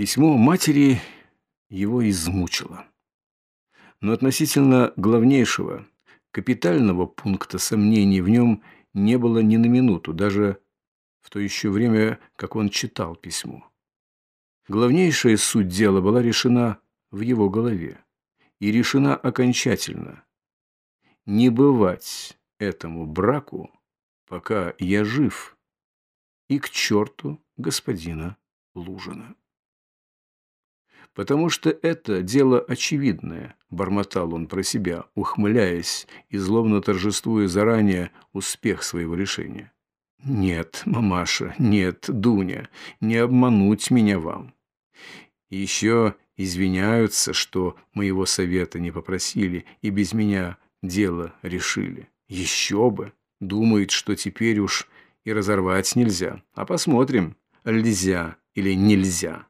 Письмо матери его измучило. Но относительно главнейшего, капитального пункта сомнений в нем не было ни на минуту, даже в то еще время, как он читал письмо. Главнейшая суть дела была решена в его голове и решена окончательно. Не бывать этому браку, пока я жив, и к черту господина Лужина. «Потому что это дело очевидное», – бормотал он про себя, ухмыляясь и злобно торжествуя заранее успех своего решения. «Нет, мамаша, нет, Дуня, не обмануть меня вам. Еще извиняются, что моего совета не попросили и без меня дело решили. Еще бы! Думает, что теперь уж и разорвать нельзя. А посмотрим, нельзя или нельзя.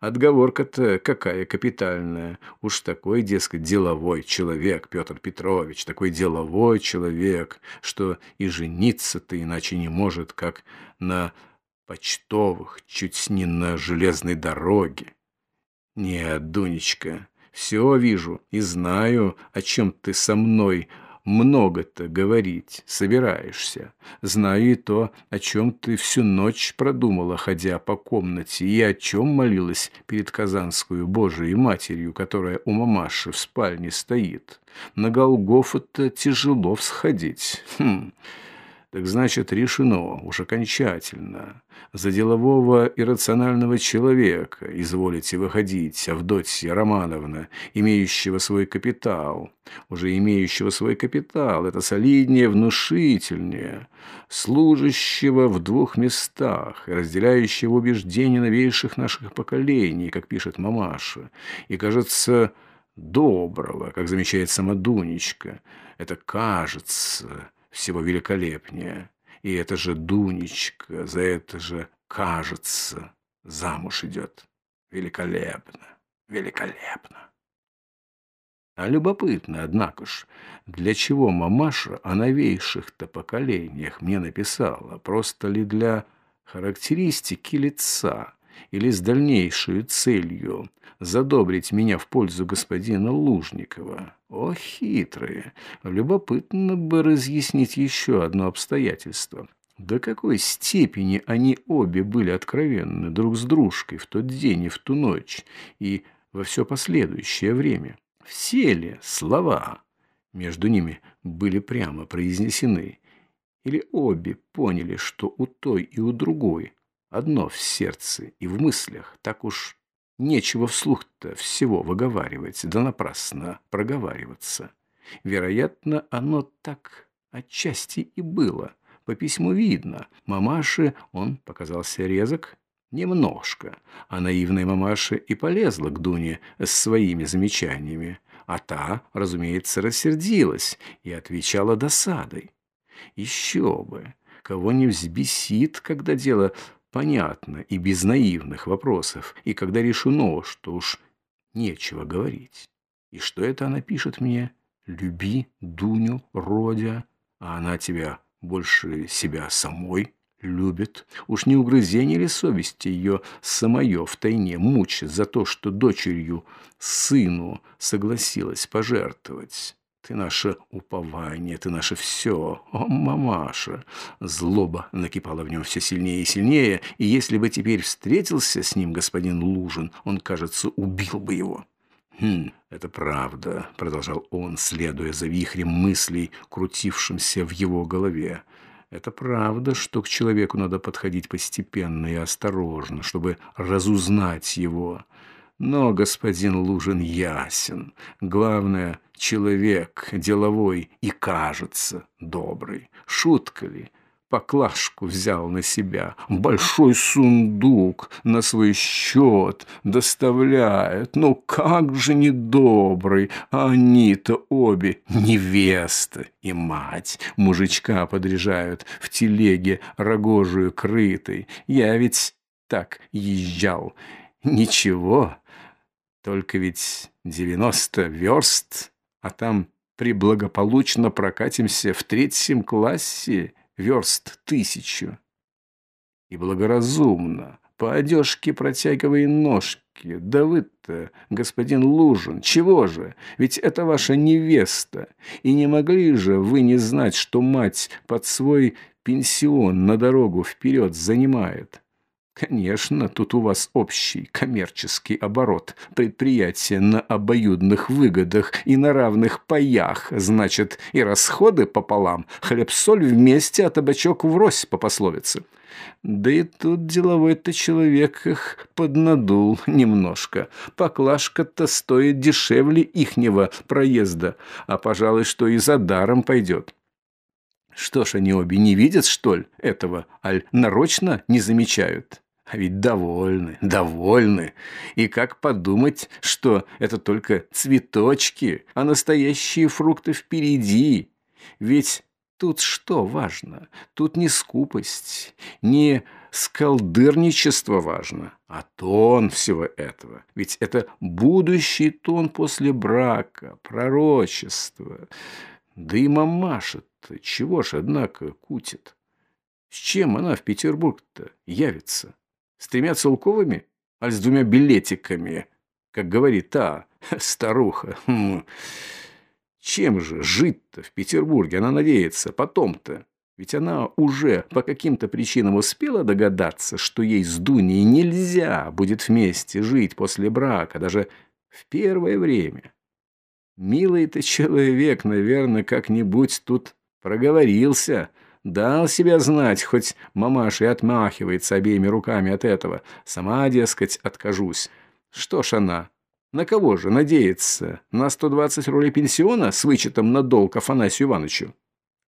Отговорка-то какая капитальная. Уж такой, дескать, деловой человек, Петр Петрович, такой деловой человек, что и жениться-то иначе не может, как на почтовых, чуть не на железной дороге. Нет, Дунечка, все вижу и знаю, о чем ты со мной много-то говорить собираешься. Знаю и то, о чем ты всю ночь продумала, ходя по комнате, и о чем молилась перед Казанскую Божией Матерью, которая у мамаши в спальне стоит. На Голгофу-то тяжело всходить. Хм... Так значит, решено уж окончательно. За делового и рационального человека изволите выходить, Авдотья Романовна, имеющего свой капитал. Уже имеющего свой капитал, это солиднее, внушительнее. Служащего в двух местах, разделяющего убеждения новейших наших поколений, как пишет мамаша. И, кажется, доброго, как замечает сама Дунечка. Это кажется всего великолепнее. И это же Дунечка, за это же, кажется, замуж идет. Великолепно, великолепно. А любопытно, однако ж, для чего мамаша о новейших-то поколениях мне написала? Просто ли для характеристики лица? Или с дальнейшей целью задобрить меня в пользу господина Лужникова. О, хитрые! Любопытно бы разъяснить еще одно обстоятельство. До какой степени они обе были откровенны друг с дружкой в тот день и в ту ночь, и во все последующее время. Все ли слова между ними были прямо произнесены, или обе поняли, что у той и у другой одно в сердце и в мыслях, так уж нечего вслух-то всего выговаривать, да напрасно проговариваться. Вероятно, оно так отчасти и было. По письму видно, мамаше он показался резок немножко, а наивная мамаша и полезла к Дуне с своими замечаниями, а та, разумеется, рассердилась и отвечала досадой. Еще бы, кого не взбесит, когда дело понятно и без наивных вопросов, и когда решено, что уж нечего говорить. И что это она пишет мне? «Люби Дуню, Родя, а она тебя больше себя самой любит. Уж не угрызение ли совести ее самое втайне мучит за то, что дочерью сыну согласилась пожертвовать?» Ты наше упование, ты наше все. О, мамаша!» Злоба накипала в нем все сильнее и сильнее, и если бы теперь встретился с ним господин Лужин, он, кажется, убил бы его. «Хм, это правда», — продолжал он, следуя за вихрем мыслей, крутившимся в его голове. «Это правда, что к человеку надо подходить постепенно и осторожно, чтобы разузнать его». Но господин Лужин ясен. Главное, человек деловой и кажется добрый. Шутка ли? Поклажку взял на себя, большой сундук на свой счет доставляет. Ну как же недобрый, а они-то обе невеста и мать. Мужичка подряжают в телеге рогожую крытой. Я ведь так езжал. Ничего, только ведь девяносто верст, а там приблагополучно прокатимся в третьем классе верст тысячу. И благоразумно по одежке протягивай ножки. Да вы-то, господин Лужин, чего же? Ведь это ваша невеста. И не могли же вы не знать, что мать под свой пенсион на дорогу вперед занимает? Конечно, тут у вас общий коммерческий оборот. Предприятие на обоюдных выгодах и на равных паях. Значит, и расходы пополам. Хлеб-соль вместе, а табачок врозь по пословице. Да и тут деловой-то человек их поднадул немножко. Поклажка-то стоит дешевле ихнего проезда, а, пожалуй, что и за даром пойдет. Что ж, они обе не видят, что ли, этого, аль нарочно не замечают? А ведь довольны, довольны. И как подумать, что это только цветочки, а настоящие фрукты впереди? Ведь тут что важно? Тут не скупость, не скалдырничество важно, а тон всего этого. Ведь это будущий тон после брака, пророчество. Да и мамаша-то чего ж, однако, кутит? С чем она в Петербург-то явится? С тремя целковыми? А с двумя билетиками? Как говорит та старуха. Хм. Чем же жить-то в Петербурге? Она надеется, потом-то. Ведь она уже по каким-то причинам успела догадаться, что ей с Дуней нельзя будет вместе жить после брака, даже в первое время. Милый-то человек, наверное, как-нибудь тут проговорился – Дал себя знать, хоть мамаша и отмахивается обеими руками от этого. Сама, дескать, откажусь. Что ж она? На кого же надеется? На 120 рублей пенсиона с вычетом на долг Афанасию Ивановичу?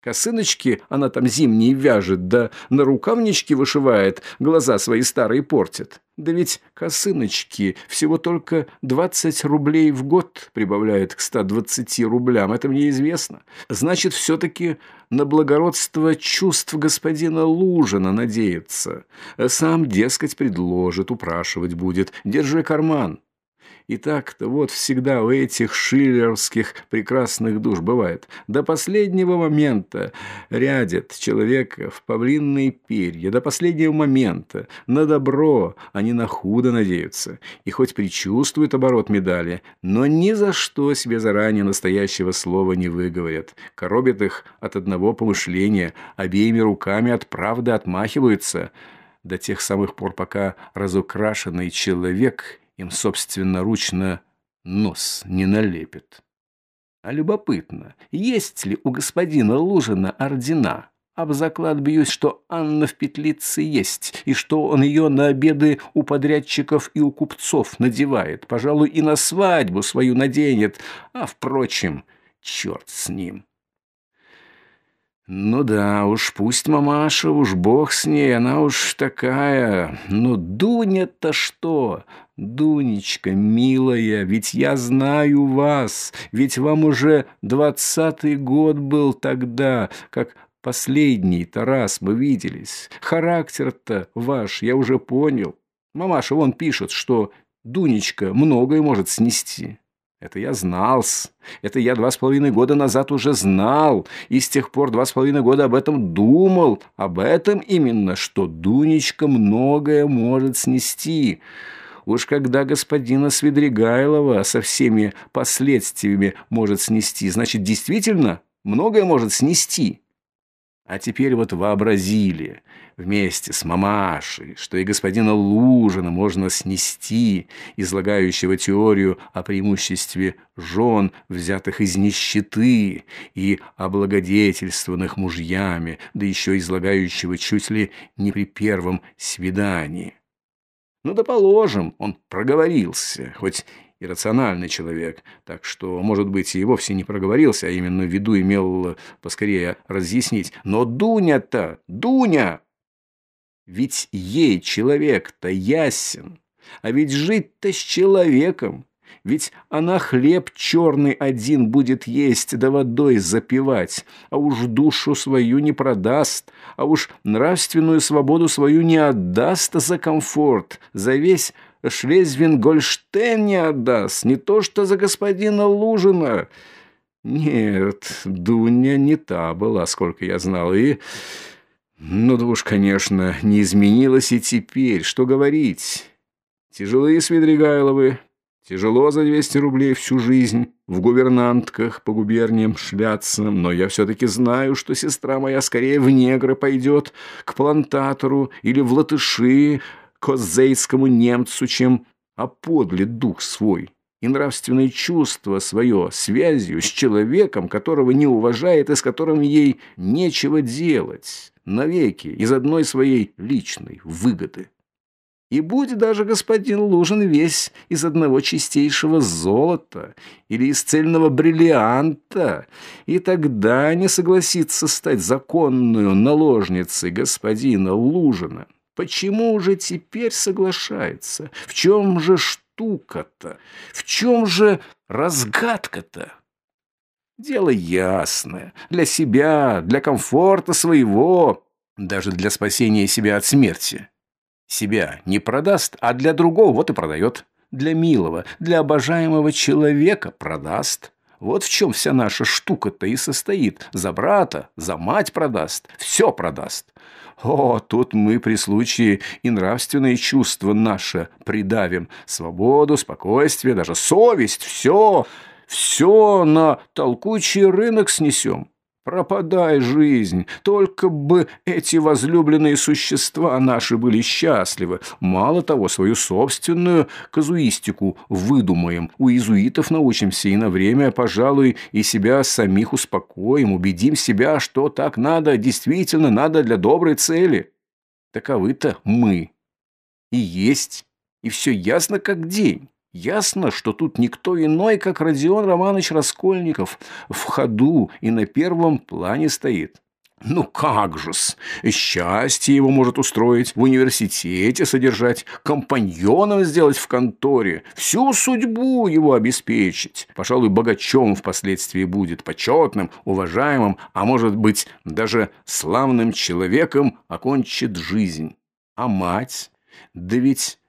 Косыночки она там зимние вяжет, да на рукавнички вышивает, глаза свои старые портит. Да ведь косыночки всего только 20 рублей в год прибавляют к 120 рублям, это мне известно. Значит, все-таки на благородство чувств господина Лужина надеется. Сам, дескать, предложит, упрашивать будет. Держи карман. И так-то вот всегда у этих шиллеровских прекрасных душ бывает. До последнего момента рядят человека в павлинные перья. До последнего момента на добро, не на худо надеются. И хоть предчувствуют оборот медали, но ни за что себе заранее настоящего слова не выговорят. Коробят их от одного помышления, обеими руками от правды отмахиваются до тех самых пор, пока разукрашенный человек им собственноручно нос не налепит. А любопытно, есть ли у господина Лужина ордена? Об заклад бьюсь, что Анна в петлице есть, и что он ее на обеды у подрядчиков и у купцов надевает. Пожалуй, и на свадьбу свою наденет. А, впрочем, черт с ним. Ну да, уж пусть мамаша, уж бог с ней, она уж такая. Но Дуня-то что? Дунечка, милая, ведь я знаю вас, ведь вам уже двадцатый год был тогда, как последний-то раз мы виделись. Характер-то ваш я уже понял. Мамаша вон пишет, что Дунечка многое может снести. Это я знал-с. Это я два с половиной года назад уже знал. И с тех пор два с половиной года об этом думал. Об этом именно, что Дунечка многое может снести. Уж когда господина Свидригайлова со всеми последствиями может снести, значит, действительно многое может снести. А теперь вот вообразили вместе с мамашей, что и господина Лужина можно снести, излагающего теорию о преимуществе жен, взятых из нищеты, и облагодетельствованных мужьями, да еще излагающего чуть ли не при первом свидании. Ну да положим, он проговорился, хоть иррациональный человек, так что, может быть, и вовсе не проговорился, а именно в виду имел поскорее разъяснить. Но Дуня-то, Дуня! Ведь ей человек-то ясен, а ведь жить-то с человеком. Ведь она хлеб черный один будет есть, да водой запивать, а уж душу свою не продаст, а уж нравственную свободу свою не отдаст за комфорт, за весь Шлезвин-Гольштейн не отдаст, не то что за господина Лужина. Нет, Дуня не та была, сколько я знал, и Ну да уж, конечно, не изменилось и теперь. Что говорить? Тяжелые Свидригайловы, тяжело за 200 рублей всю жизнь в гувернантках по губерниям шляться, но я все-таки знаю, что сестра моя скорее в негры пойдет, к плантатору или в латыши, к озейскому немцу, чем оподлит дух свой и нравственное чувство свое связью с человеком, которого не уважает и с которым ей нечего делать, навеки, из одной своей личной выгоды. И будь даже господин Лужин весь из одного чистейшего золота или из цельного бриллианта, и тогда не согласится стать законную наложницей господина Лужина. Почему же теперь соглашается? В чем же штука-то? В чем же разгадка-то? Дело ясное. Для себя, для комфорта своего, даже для спасения себя от смерти. Себя не продаст, а для другого вот и продает. Для милого, для обожаемого человека продаст. Вот в чем вся наша штука-то и состоит. За брата, за мать продаст, все продаст. О, тут мы при случае и нравственные чувства наши придавим. Свободу, спокойствие, даже совесть, все, все на толкучий рынок снесем. Пропадай, жизнь, только бы эти возлюбленные существа наши были счастливы. Мало того, свою собственную казуистику выдумаем. У иезуитов научимся и на время, пожалуй, и себя самих успокоим, убедим себя, что так надо, действительно надо для доброй цели. Таковы-то мы. И есть, и все ясно как день. Ясно, что тут никто иной, как Родион Романович Раскольников, в ходу и на первом плане стоит. Ну как же-с, счастье его может устроить, в университете содержать, компаньоном сделать в конторе, всю судьбу его обеспечить. Пожалуй, богачом впоследствии будет, почетным, уважаемым, а может быть, даже славным человеком окончит жизнь. А мать? Да ведь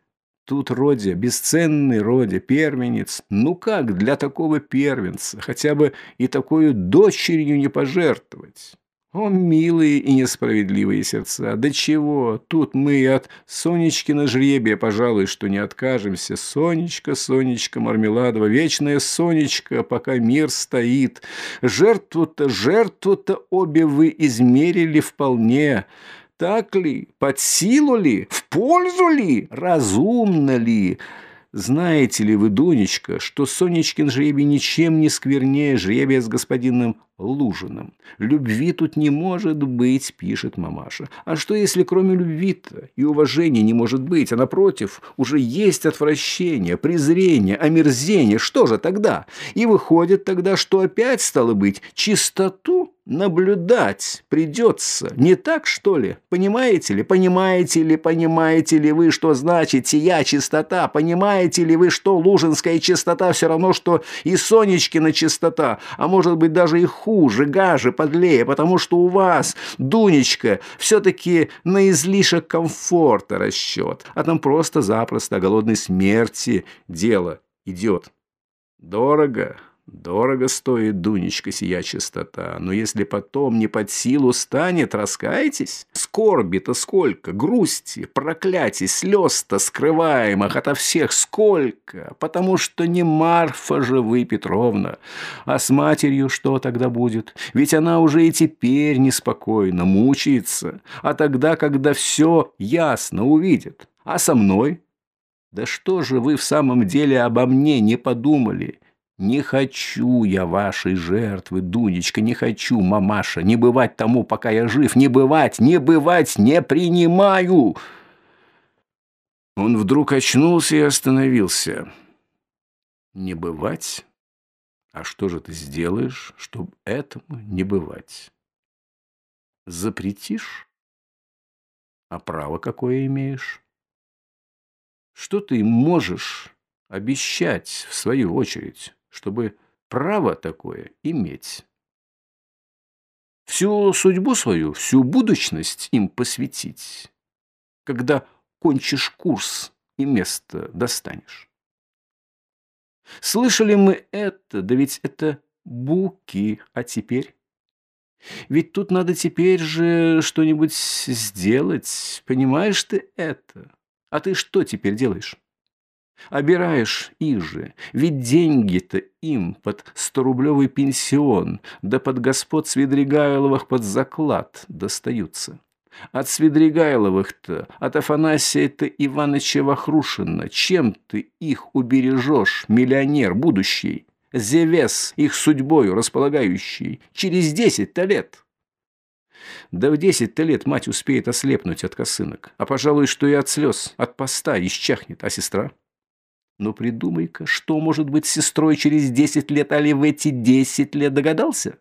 Тут Родя, бесценный Родя, первенец. Ну как для такого первенца хотя бы и такую дочерью не пожертвовать? О, милые и несправедливые сердца! Да чего? Тут мы от Сонечкина жребия, пожалуй, что не откажемся. Сонечка, Сонечка Мармеладова, вечная Сонечка, пока мир стоит. Жертву-то, жертву-то обе вы измерили вполне. Так ли? Под силу ли? В пользу ли? Разумно ли? Знаете ли вы, Дунечка, что Сонечкин жребий ничем не сквернее жребия с господином Лужиным? Любви тут не может быть, пишет мамаша. А что, если кроме любви-то и уважения не может быть, а напротив, уже есть отвращение, презрение, омерзение? Что же тогда? И выходит тогда, что опять, стало быть, чистоту наблюдать придется. Не так, что ли? Понимаете ли? Понимаете ли, понимаете ли вы, что значит сия чистота? Понимаете ли вы, что лужинская чистота все равно, что и Сонечкина чистота? А может быть, даже и хуже, гаже, подлее, потому что у вас, Дунечка, все-таки на излишек комфорта расчет, а там просто-запросто о голодной смерти дело идет. Дорого, Дорого стоит, Дунечка, сия чистота, но если потом не под силу станет, раскайтесь. Скорби-то сколько, грусти, проклятий, слез-то скрываемых ото всех сколько, потому что не Марфа же вы, Петровна. А с матерью что тогда будет? Ведь она уже и теперь неспокойно, мучается, а тогда, когда все ясно увидит. А со мной? Да что же вы в самом деле обо мне не подумали? «Не хочу я вашей жертвы, Дунечка, не хочу, мамаша, не бывать тому, пока я жив, не бывать, не бывать, не принимаю!» Он вдруг очнулся и остановился. «Не бывать? А что же ты сделаешь, чтобы этому не бывать? Запретишь? А право какое имеешь? Что ты можешь обещать, в свою очередь?» Чтобы право такое иметь. Всю судьбу свою, всю будущность им посвятить, когда кончишь курс и место достанешь. Слышали мы это, да ведь это буки, а теперь? Ведь тут надо теперь же что-нибудь сделать. Понимаешь ты это? А ты что теперь делаешь? Обираешь их же, ведь деньги-то им под сторублевый пенсион, да под господ Свидригайловых под заклад достаются. От Свидригайловых-то, от Афанасия-то Иваныча Вахрушина, чем ты их убережешь, миллионер будущий, Зевес, их судьбою располагающий, через десять-то лет? Да в десять-то лет мать успеет ослепнуть от косынок, а, пожалуй, что и от слез, от поста исчахнет, а сестра? Ну, придумай-ка, что может быть с сестрой через десять лет, али в эти десять лет догадался?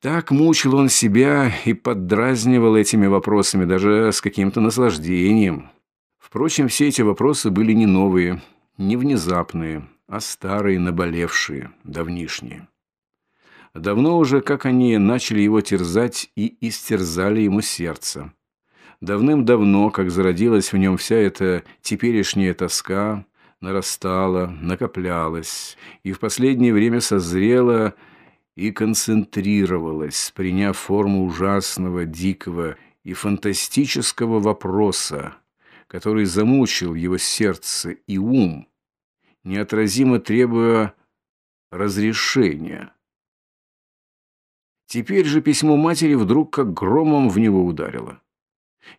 Так мучил он себя и поддразнивал этими вопросами, даже с каким-то наслаждением. Впрочем, все эти вопросы были не новые, не внезапные, а старые, наболевшие, давнишние. Давно уже, как они начали его терзать и истерзали ему сердце. Давным-давно, как зародилась в нем вся эта теперешняя тоска, нарастала, накоплялась и в последнее время созрела и концентрировалась, приняв форму ужасного, дикого и фантастического вопроса, который замучил его сердце и ум, неотразимо требуя разрешения. Теперь же письмо матери вдруг как громом в него ударило.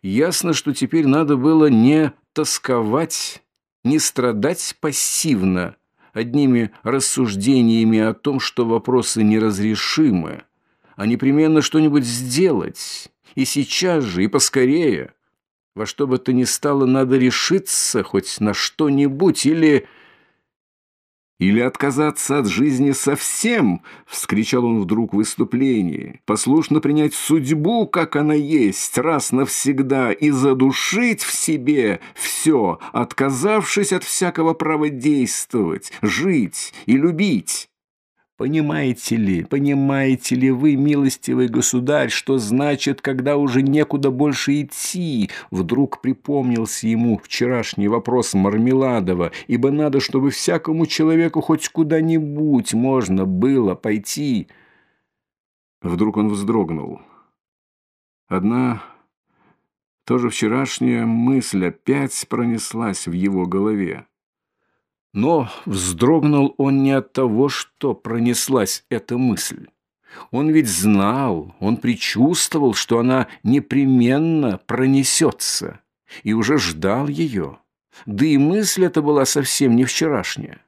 Ясно, что теперь надо было не тосковать, не страдать пассивно одними рассуждениями о том, что вопросы неразрешимы, а непременно что-нибудь сделать, и сейчас же, и поскорее. Во что бы то ни стало, надо решиться хоть на что-нибудь или или отказаться от жизни совсем, вскричал он вдруг в выступлении, послушно принять судьбу, как она есть, раз навсегда, и задушить в себе все, отказавшись от всякого права действовать, жить и любить. Понимаете ли, понимаете ли вы, милостивый государь, что значит, когда уже некуда больше идти? Вдруг припомнился ему вчерашний вопрос Мармеладова, ибо надо, чтобы всякому человеку хоть куда-нибудь можно было пойти. Вдруг он вздрогнул. Одна тоже вчерашняя мысль опять пронеслась в его голове. Но вздрогнул он не от того, что пронеслась эта мысль. Он ведь знал, он предчувствовал, что она непременно пронесется, и уже ждал ее. Да и мысль эта была совсем не вчерашняя.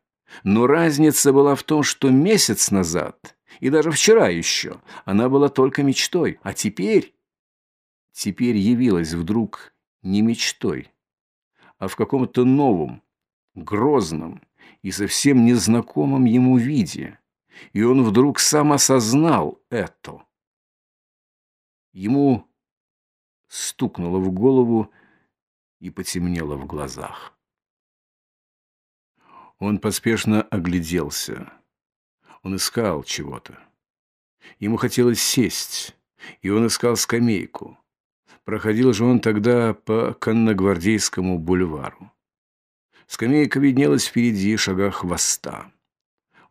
Но разница была в том, что месяц назад, и даже вчера еще, она была только мечтой, а теперь... Теперь явилась вдруг не мечтой, а в каком-то новом, грозном и совсем незнакомом ему виде, и он вдруг сам осознал это. Ему стукнуло в голову и потемнело в глазах. Он поспешно огляделся. Он искал чего-то. Ему хотелось сесть, и он искал скамейку. Проходил же он тогда по Конногвардейскому бульвару. Скамейка виднелась впереди, шагах хвоста.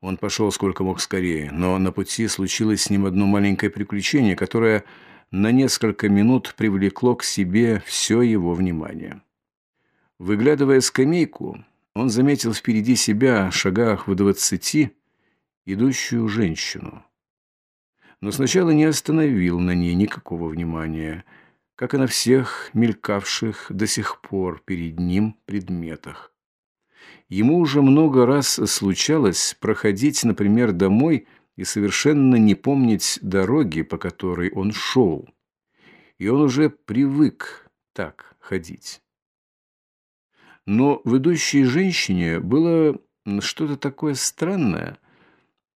Он пошел сколько мог скорее, но на пути случилось с ним одно маленькое приключение, которое на несколько минут привлекло к себе все его внимание. Выглядывая скамейку, он заметил впереди себя, шагах в двадцати, идущую женщину. Но сначала не остановил на ней никакого внимания, как и на всех мелькавших до сих пор перед ним предметах. Ему уже много раз случалось проходить, например, домой и совершенно не помнить дороги, по которой он шел. И он уже привык так ходить. Но в идущей женщине было что-то такое странное,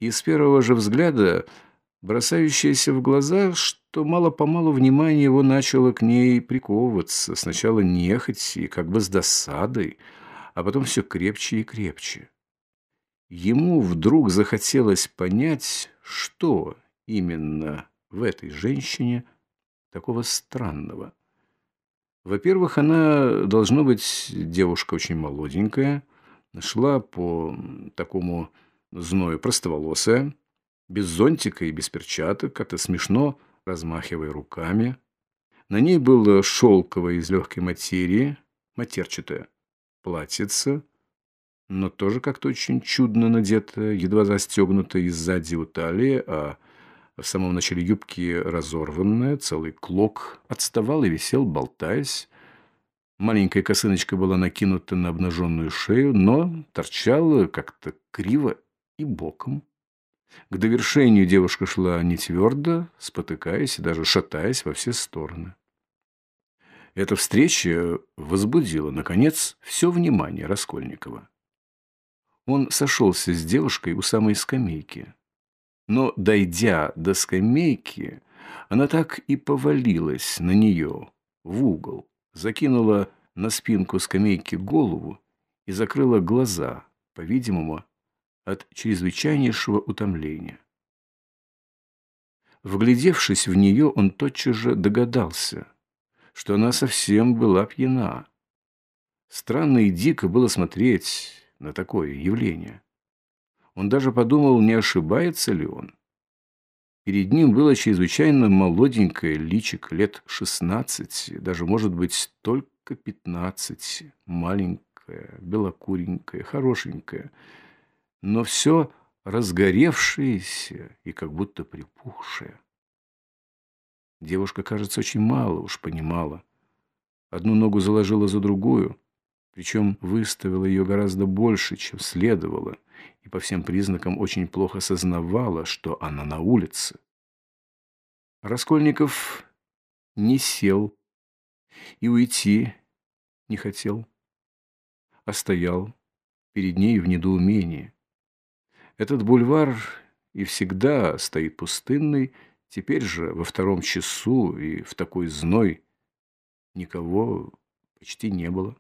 и с первого же взгляда бросающееся в глаза, что мало-помалу внимание его начало к ней приковываться, сначала нехоть и как бы с досадой, а потом все крепче и крепче. Ему вдруг захотелось понять, что именно в этой женщине такого странного. Во-первых, она должна быть девушка очень молоденькая, шла по такому зною простоволосая, без зонтика и без перчаток, как-то смешно, размахивая руками. На ней было шелковое из легкой материи, матерчатое, платьице, но тоже как-то очень чудно надетое, едва застегнутое сзади у талии, а в самом начале юбки разорванная, целый клок отставал и висел, болтаясь. Маленькая косыночка была накинута на обнаженную шею, но торчала как-то криво и боком. К довершению девушка шла не твердо, спотыкаясь и даже шатаясь во все стороны. Эта встреча возбудила, наконец, все внимание Раскольникова. Он сошелся с девушкой у самой скамейки. Но, дойдя до скамейки, она так и повалилась на нее, в угол, закинула на спинку скамейки голову и закрыла глаза, по-видимому, от чрезвычайнейшего утомления. Вглядевшись в нее, он тотчас же догадался, что она совсем была пьяна. Странно и дико было смотреть на такое явление. Он даже подумал, не ошибается ли он. Перед ним было чрезвычайно молоденькое личико, лет шестнадцати, даже, может быть, только пятнадцати, маленькое, белокуренькое, хорошенькое – но все разгоревшееся и как будто припухшее. Девушка, кажется, очень мало уж понимала. Одну ногу заложила за другую, причем выставила ее гораздо больше, чем следовало, и по всем признакам очень плохо сознавала, что она на улице. Раскольников не сел и уйти не хотел, а стоял перед ней в недоумении. Этот бульвар и всегда стоит пустынный, теперь же во втором часу и в такой зной никого почти не было.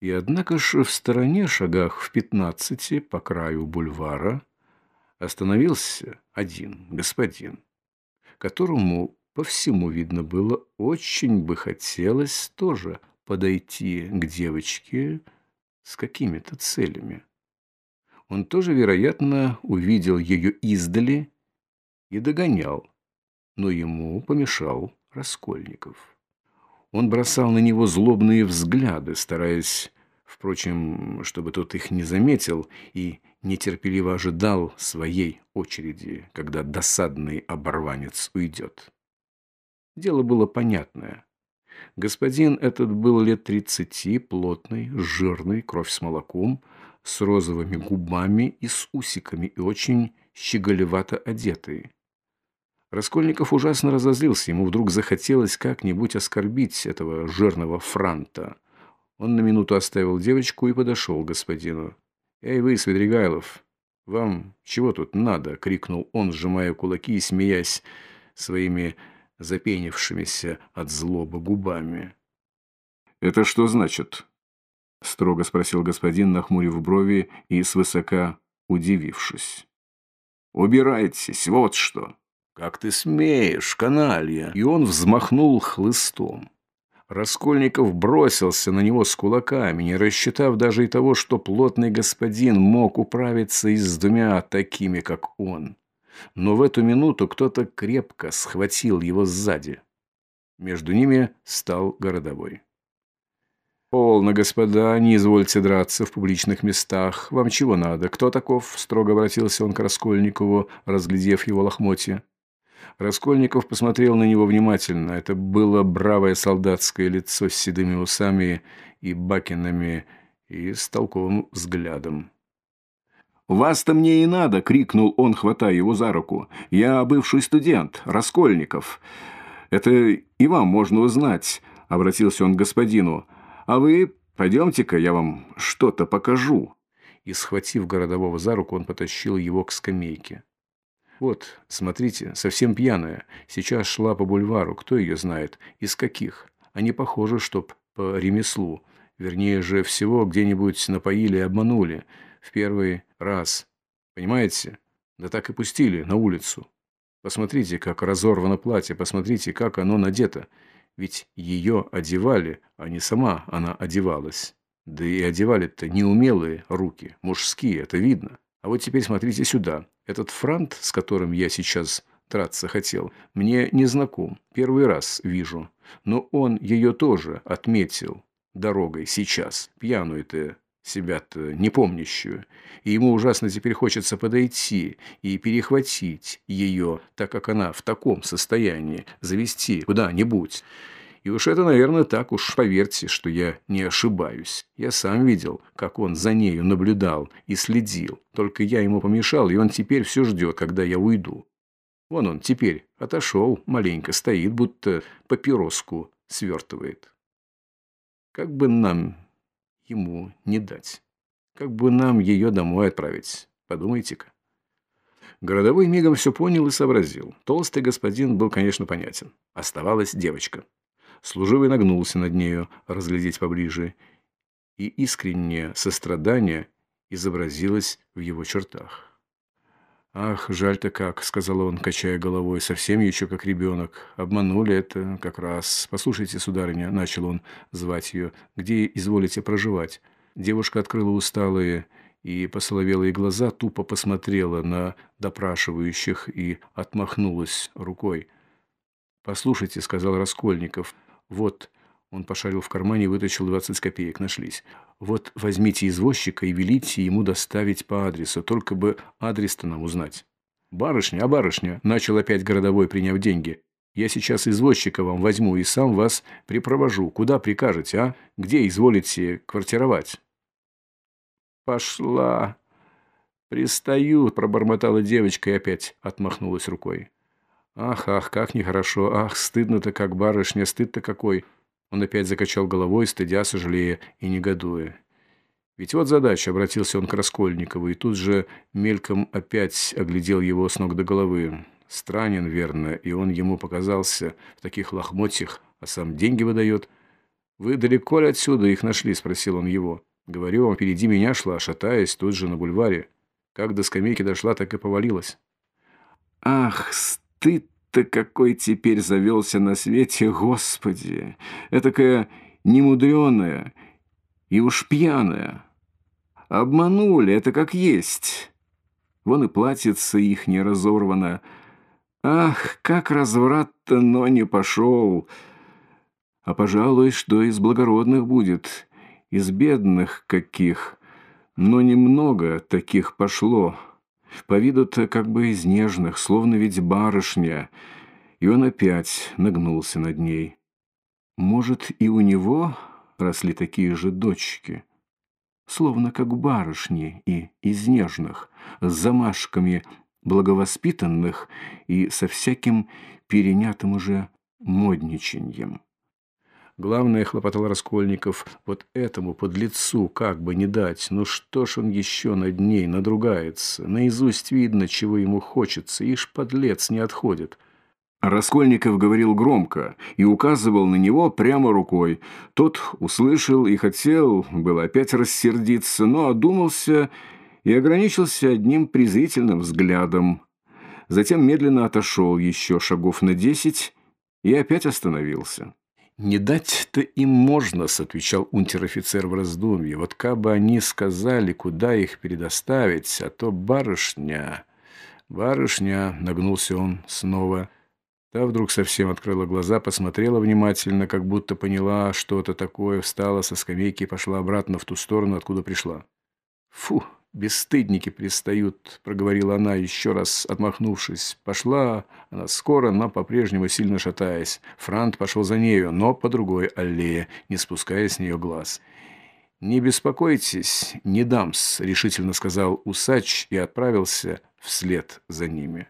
И однако же в стороне, шагах в пятнадцати, по краю бульвара, остановился один господин, которому по всему видно было, очень бы хотелось тоже подойти к девочке с какими-то целями. Он тоже, вероятно, увидел ее издали и догонял, но ему помешал Раскольников. Он бросал на него злобные взгляды, стараясь, впрочем, чтобы тот их не заметил, и нетерпеливо ожидал своей очереди, когда досадный оборванец уйдет. Дело было понятное. Господин этот был лет тридцати, плотный, жирный, кровь с молоком, с розовыми губами и с усиками, и очень щеголевато одетый. Раскольников ужасно разозлился, ему вдруг захотелось как-нибудь оскорбить этого жирного франта. Он на минуту оставил девочку и подошел к господину. «Эй вы, Свидригайлов, вам чего тут надо?» — крикнул он, сжимая кулаки и смеясь своими запенившимися от злобы губами. «Это что значит?» — строго спросил господин, нахмурив брови и свысока удивившись. «Убирайтесь, вот что!» «Как ты смеешь, каналья!» И он взмахнул хлыстом. Раскольников бросился на него с кулаками, не рассчитав даже и того, что плотный господин мог управиться и с двумя такими, как он. Но в эту минуту кто-то крепко схватил его сзади. Между ними стал городовой. «Полно, господа, не извольте драться в публичных местах. Вам чего надо? Кто таков?» – строго обратился он к Раскольникову, разглядев его лохмотья. Раскольников посмотрел на него внимательно. Это было бравое солдатское лицо с седыми усами и бакинами и с толковым взглядом. «Вас-то мне и надо!» – крикнул он, хватая его за руку. «Я бывший студент, Раскольников. Это и вам можно узнать», – обратился он к господину. А вы пойдемте-ка, я вам что-то покажу». И, схватив городового за руку, он потащил его к скамейке. «Вот, смотрите, совсем пьяная. Сейчас шла по бульвару. Кто ее знает? Из каких? Они похожи, чтоб по ремеслу. Вернее же всего, где-нибудь напоили и обманули. В первый раз. Понимаете? Да так и пустили на улицу. Посмотрите, как разорвано платье. Посмотрите, как оно надето. Ведь ее одевали, а не сама она одевалась. Да и одевали-то неумелые руки, мужские, это видно. А вот теперь смотрите сюда. Этот франт, с которым я сейчас драться хотел, мне не знаком. Первый раз вижу. Но он ее тоже отметил дорогой сейчас. Пьяную-то себя-то непомнящую. И ему ужасно теперь хочется подойти и перехватить ее, так как она в таком состоянии, завести куда-нибудь. И уж это, наверное, так уж, поверьте, что я не ошибаюсь. Я сам видел, как он за нею наблюдал и следил. Только я ему помешал, и он теперь все ждет, когда я уйду. Вон он теперь отошел, маленько стоит, будто папироску свертывает. Как бы нам ему не дать? Как бы нам ее домой отправить? Подумайте-ка. Городовой мигом все понял и сообразил. Толстый господин был, конечно, понятен. Оставалась девочка. Служивый нагнулся над нею, разглядеть поближе, и искреннее сострадание изобразилось в его чертах. «Ах, жаль-то как», — сказал он, качая головой, — «совсем еще как ребенок. Обманули это как раз. Послушайте, сударыня», — начал он звать ее, — «где изволите проживать?» Девушка открыла усталые и посоловелые глаза, тупо посмотрела на допрашивающих и отмахнулась рукой. «Послушайте», — сказал Раскольников, — «Вот», — он пошарил в кармане и вытащил двадцать копеек, нашлись. «Вот возьмите извозчика и велите ему доставить по адресу, только бы адрес-то нам узнать». «Барышня, а барышня», — начал опять городовой, приняв деньги. «Я сейчас извозчика вам возьму и сам вас припровожу. Куда прикажете, а? Где изволите квартировать?» «Пошла!» «Пристаю!» – пробормотала девочка и опять отмахнулась рукой. Ах, ах, как нехорошо, ах, стыдно-то как барышня, стыд-то какой. Он опять закачал головой, стыдя, сожалея и негодуя. Ведь вот задача, обратился он к Раскольникову, и тут же мельком опять оглядел его с ног до головы. Странен, верно, и он ему показался в таких лохмотьях, а сам деньги выдает. «Вы далеко ли отсюда их нашли?» – спросил он его. «Говорю вам, впереди меня шла, шатаясь, тут же на бульваре. Как до скамейки дошла, так и повалилась». «Ах, ты-то какой теперь завелся на свете, Господи! Этакая немудреная и уж пьяная. Обманули, это как есть. Вон и платьице их не разорвано. Ах, как разврат-то, но не пошел. А, пожалуй, что из благородных будет, из бедных каких. Но немного таких пошло». По виду-то как бы из нежных, словно ведь барышня. И он опять нагнулся над ней. Может, и у него росли такие же дочки, словно как барышни и из нежных, с замашками благовоспитанных и со всяким перенятым уже модничаньем. Главное, хлопотал Раскольников, вот этому подлецу как бы не дать. Ну что ж он еще над ней надругается? Наизусть видно, чего ему хочется, ишь подлец не отходит. Раскольников говорил громко и указывал на него прямо рукой. Тот услышал и хотел было опять рассердиться, но одумался и ограничился одним презрительным взглядом. Затем медленно отошел еще шагов на десять и опять остановился. «Не дать-то им можно», — отвечал унтер-офицер в раздумье. «Вот как бы они сказали, куда их передоставить, а то барышня...» «Барышня», — нагнулся он снова. Та вдруг совсем открыла глаза, посмотрела внимательно, как будто поняла что-то такое, встала со скамейки и пошла обратно в ту сторону, откуда пришла. «Фу!» Бесстыдники пристают», — проговорила она, еще раз отмахнувшись. Пошла она скоро, но по-прежнему сильно шатаясь. Франт пошел за нею, но по другой аллее, не спуская с нее глаз. «Не беспокойтесь, не дамс», — решительно сказал усач и отправился вслед за ними.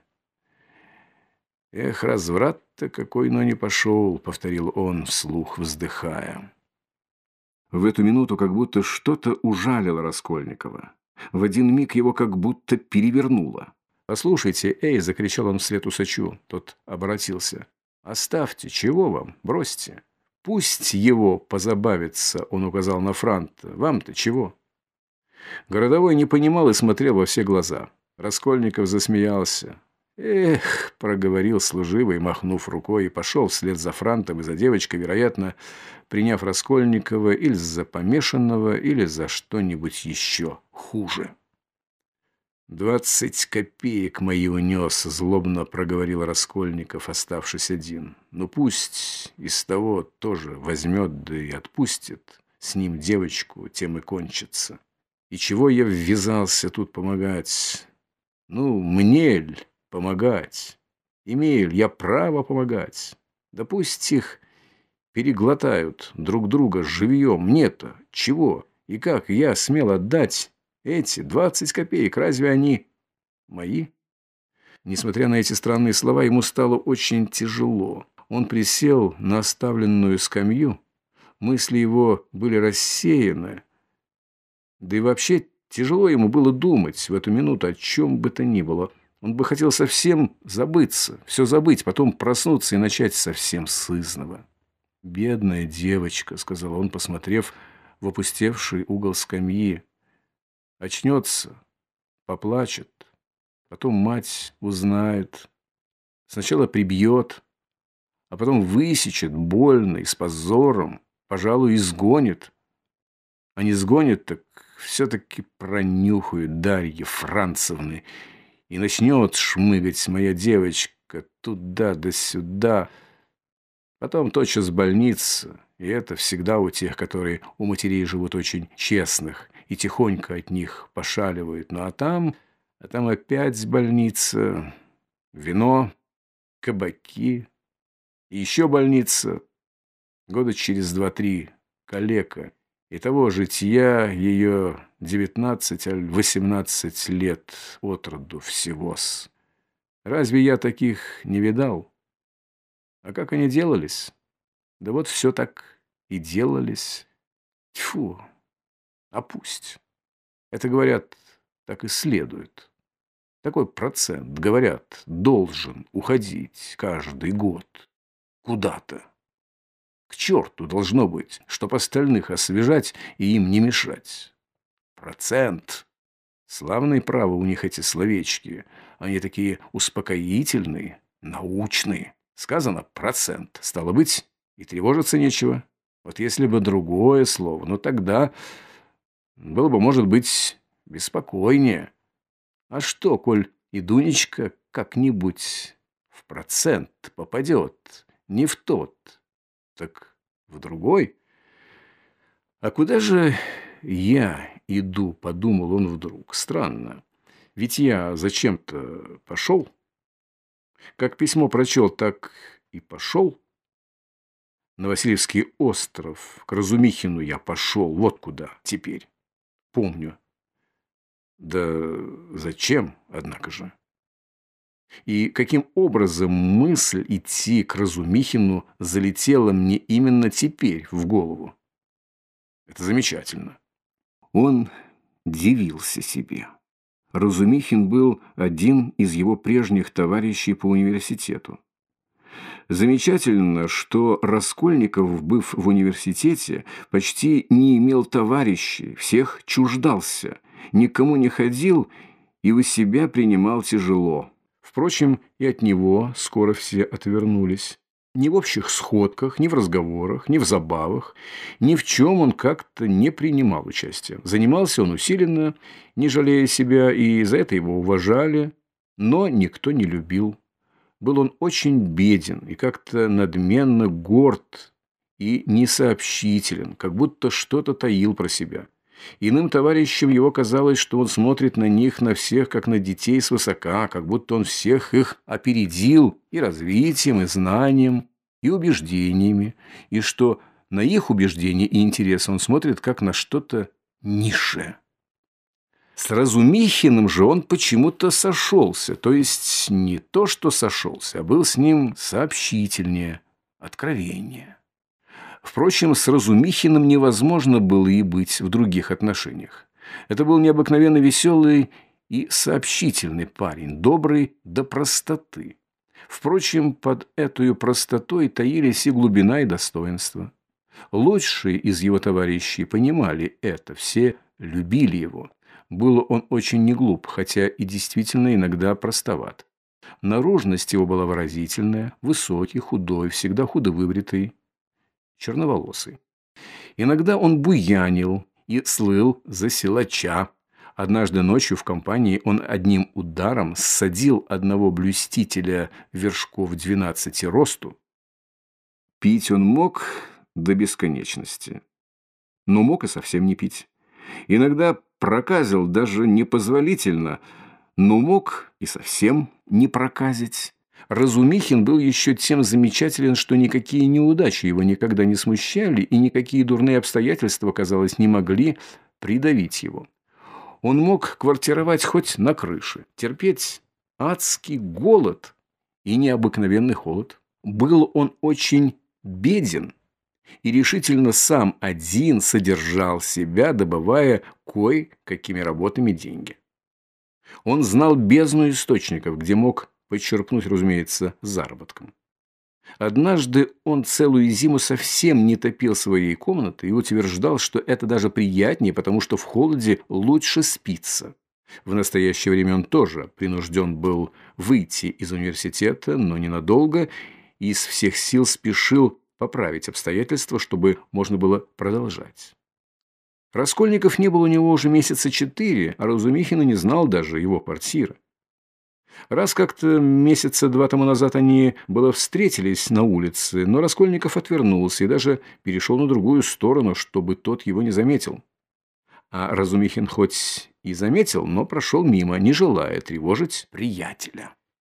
«Эх, разврат-то какой, но не пошел», — повторил он, вслух вздыхая. В эту минуту как будто что-то ужалило Раскольникова. В один миг его как будто перевернуло. «Послушайте, эй!» – закричал он вслед усачу. Тот обратился. «Оставьте, чего вам? Бросьте. Пусть его позабавится», – он указал на Франта. «Вам-то чего?» Городовой не понимал и смотрел во все глаза. Раскольников засмеялся. «Эх!» – проговорил служивый, махнув рукой, и пошел вслед за Франтом и за девочкой, вероятно, приняв Раскольникова или за помешанного, или за что-нибудь еще хуже. «Двадцать копеек мои унес», — злобно проговорил Раскольников, оставшись один. «Ну пусть из того тоже возьмет, да и отпустит. С ним девочку, тем и кончится. И чего я ввязался тут помогать? Ну, мне ль помогать? Имею ль я право помогать? Да пусть их переглотают друг друга живьем. Мне-то чего? И как я смел отдать эти двадцать копеек, разве они мои? Несмотря на эти странные слова, ему стало очень тяжело. Он присел на оставленную скамью. Мысли его были рассеяны. Да и вообще тяжело ему было думать в эту минуту о чем бы то ни было. Он бы хотел совсем забыться, все забыть, потом проснуться и начать совсем с изного. «Бедная девочка», — сказал он, посмотрев в опустевший угол скамьи. Очнется, поплачет, потом мать узнает. Сначала прибьет, а потом высечет больно и с позором, пожалуй, изгонит. А не сгонит, так все-таки пронюхают Дарьи Францевны, и начнет шмыгать моя девочка туда да сюда. Потом тотчас больница, и это всегда у тех, которые у матерей живут очень честных и тихонько от них пошаливают. Ну а там, а там опять больница, вино, кабаки, и еще больница. Года через два-три калека. И того житья ее девятнадцать аль восемнадцать лет от роду всего-с. Разве я таких не видал? А как они делались? Да вот все так и делались. Тьфу! А пусть. Это, говорят, так и следует. Такой процент, говорят, должен уходить каждый год куда-то. К черту должно быть, чтоб остальных освежать и им не мешать. Процент. Славное право у них эти словечки. Они такие успокоительные, научные. Сказано процент. Стало быть, и тревожиться нечего. Вот если бы другое слово, ну тогда было бы, может быть, беспокойнее. А что, коль и Дунечка как-нибудь в процент попадет, не в тот, так в другой? А куда же я иду, подумал он вдруг. Странно. Ведь я зачем-то пошел. Как письмо прочел, так и пошел. На Васильевский остров, к Разумихину я пошел. Вот куда теперь помню. Да зачем, однако же? И каким образом мысль идти к Разумихину залетела мне именно теперь в голову? Это замечательно. Он дивился себе. Разумихин был один из его прежних товарищей по университету. Замечательно, что Раскольников, быв в университете, почти не имел товарищей, всех чуждался, никому не ходил и у себя принимал тяжело. Впрочем, и от него скоро все отвернулись. Ни в общих сходках, ни в разговорах, ни в забавах, ни в чем он как-то не принимал участия. Занимался он усиленно, не жалея себя, и за это его уважали, но никто не любил был он очень беден и как-то надменно горд и несообщителен, как будто что-то таил про себя. Иным товарищам его казалось, что он смотрит на них, на всех, как на детей свысока, как будто он всех их опередил и развитием, и знанием, и убеждениями, и что на их убеждения и интересы он смотрит как на что-то низшее. С Разумихиным же он почему-то сошелся, то есть не то, что сошелся, а был с ним сообщительнее, откровеннее. Впрочем, с Разумихиным невозможно было и быть в других отношениях. Это был необыкновенно веселый и сообщительный парень, добрый до простоты. Впрочем, под этой простотой таились и глубина, и достоинство. Лучшие из его товарищей понимали это, все любили его. Был он очень неглуп, хотя и действительно иногда простоват. Наружность его была выразительная, высокий, худой, всегда худо выбритый, черноволосый. Иногда он буянил и слыл за силача, Однажды ночью в компании он одним ударом ссадил одного блюстителя вершков 12 росту. Пить он мог до бесконечности, но мог и совсем не пить. Иногда проказил даже непозволительно, но мог и совсем не проказить. Разумихин был еще тем замечателен, что никакие неудачи его никогда не смущали, и никакие дурные обстоятельства, казалось, не могли придавить его. Он мог квартировать хоть на крыше, терпеть адский голод и необыкновенный холод. Был он очень беден и решительно сам один содержал себя, добывая кое-какими работами деньги. Он знал бездну источников, где мог подчерпнуть, разумеется, заработком. Однажды он целую зиму совсем не топил своей комнаты и утверждал, что это даже приятнее, потому что в холоде лучше спится. В настоящее время он тоже принужден был выйти из университета, но ненадолго, и из всех сил спешил поправить обстоятельства, чтобы можно было продолжать. Раскольников не было у него уже месяца четыре, а Разумихина не знал даже его квартиры. Раз как-то месяца два тому назад они было встретились на улице, но Раскольников отвернулся и даже перешел на другую сторону, чтобы тот его не заметил. А Разумихин хоть и заметил, но прошел мимо, не желая тревожить приятеля.